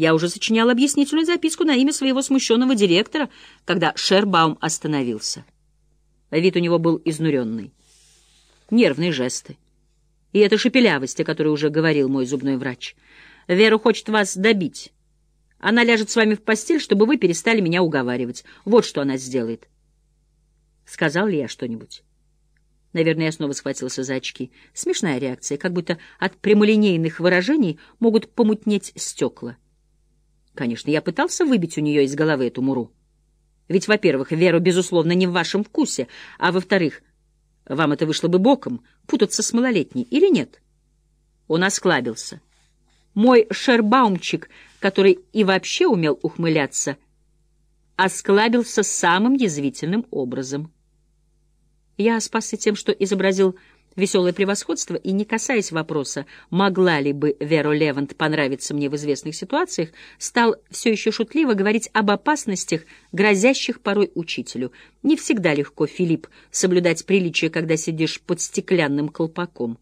Я уже сочинял объяснительную записку на имя своего смущенного директора, когда Шербаум остановился. Вид у него был изнуренный. Нервные жесты. И эта шепелявость, о которой уже говорил мой зубной врач. Вера хочет вас добить. Она ляжет с вами в постель, чтобы вы перестали меня уговаривать. Вот что она сделает. Сказал ли я что-нибудь? Наверное, я снова схватился за очки. Смешная реакция, как будто от прямолинейных выражений могут помутнеть стекла. Конечно, я пытался выбить у нее из головы эту муру. Ведь, во-первых, Вера, безусловно, не в вашем вкусе, а во-вторых, вам это вышло бы боком, путаться с малолетней, или нет? Он осклабился. Мой шербаумчик, который и вообще умел ухмыляться, осклабился самым язвительным образом. Я спасся тем, что изобразил веселое превосходство, и, не касаясь вопроса, могла ли бы Веро Левант понравиться мне в известных ситуациях, стал все еще шутливо говорить об опасностях, грозящих порой учителю. Не всегда легко, Филипп, соблюдать приличие, когда сидишь под стеклянным колпаком.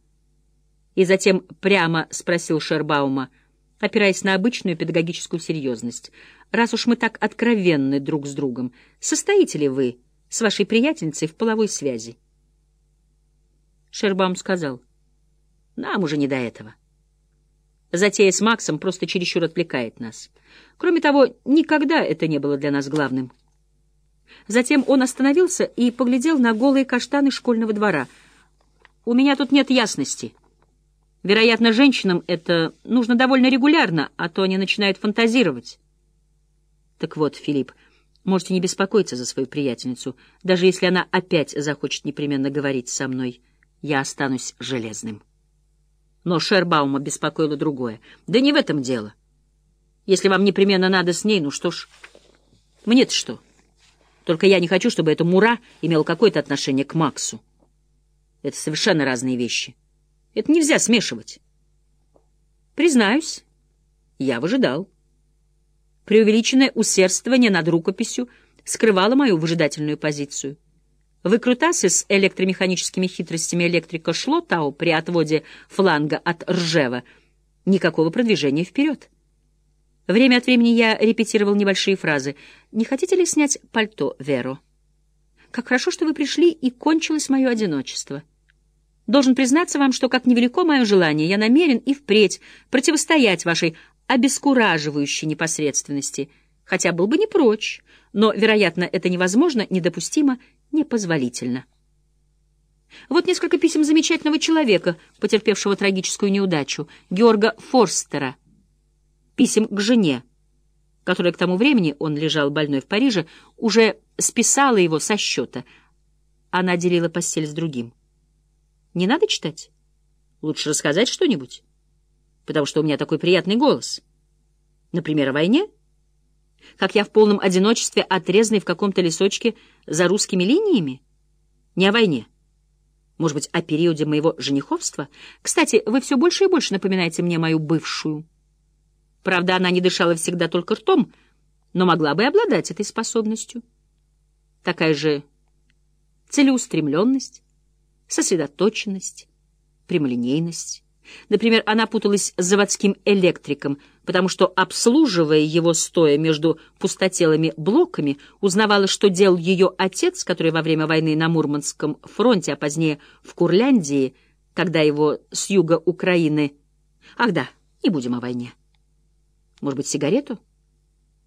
И затем прямо спросил Шербаума, опираясь на обычную педагогическую серьезность, «Раз уж мы так откровенны друг с другом, состоите ли вы с вашей приятельницей в половой связи. Шербам сказал, нам уже не до этого. Затея с Максом просто чересчур отвлекает нас. Кроме того, никогда это не было для нас главным. Затем он остановился и поглядел на голые каштаны школьного двора. «У меня тут нет ясности. Вероятно, женщинам это нужно довольно регулярно, а то они начинают фантазировать». «Так вот, Филипп, Можете не беспокоиться за свою приятельницу. Даже если она опять захочет непременно говорить со мной, я останусь железным. Но Шербаума беспокоило другое. Да не в этом дело. Если вам непременно надо с ней, ну что ж, мне-то что? Только я не хочу, чтобы эта мура имела какое-то отношение к Максу. Это совершенно разные вещи. Это нельзя смешивать. Признаюсь, я выжидал. Преувеличенное усердствование над рукописью скрывало мою выжидательную позицию. Выкрутасы с электромеханическими хитростями электрика шло Тау при отводе фланга от Ржева. Никакого продвижения вперед. Время от времени я репетировал небольшие фразы. «Не хотите ли снять пальто, Веро?» «Как хорошо, что вы пришли, и кончилось мое одиночество». Должен признаться вам, что, как невелико мое желание, я намерен и впредь противостоять вашей обескураживающей непосредственности, хотя был бы не прочь, но, вероятно, это невозможно, недопустимо, непозволительно. Вот несколько писем замечательного человека, потерпевшего трагическую неудачу, Георга Форстера. Писем к жене, которая к тому времени, он лежал больной в Париже, уже списала его со счета. Она делила постель с другим. Не надо читать? Лучше рассказать что-нибудь потому что у меня такой приятный голос. Например, о войне? Как я в полном одиночестве отрезанный в каком-то лесочке за русскими линиями? Не о войне. Может быть, о периоде моего жениховства? Кстати, вы все больше и больше напоминаете мне мою бывшую. Правда, она не дышала всегда только ртом, но могла бы обладать этой способностью. Такая же целеустремленность, сосредоточенность, прямолинейность. Например, она путалась с заводским электриком, потому что, обслуживая его стоя между пустотелыми блоками, узнавала, что делал ее отец, который во время войны на Мурманском фронте, а позднее в Курляндии, когда его с юга Украины... Ах да, не будем о войне. Может быть, сигарету?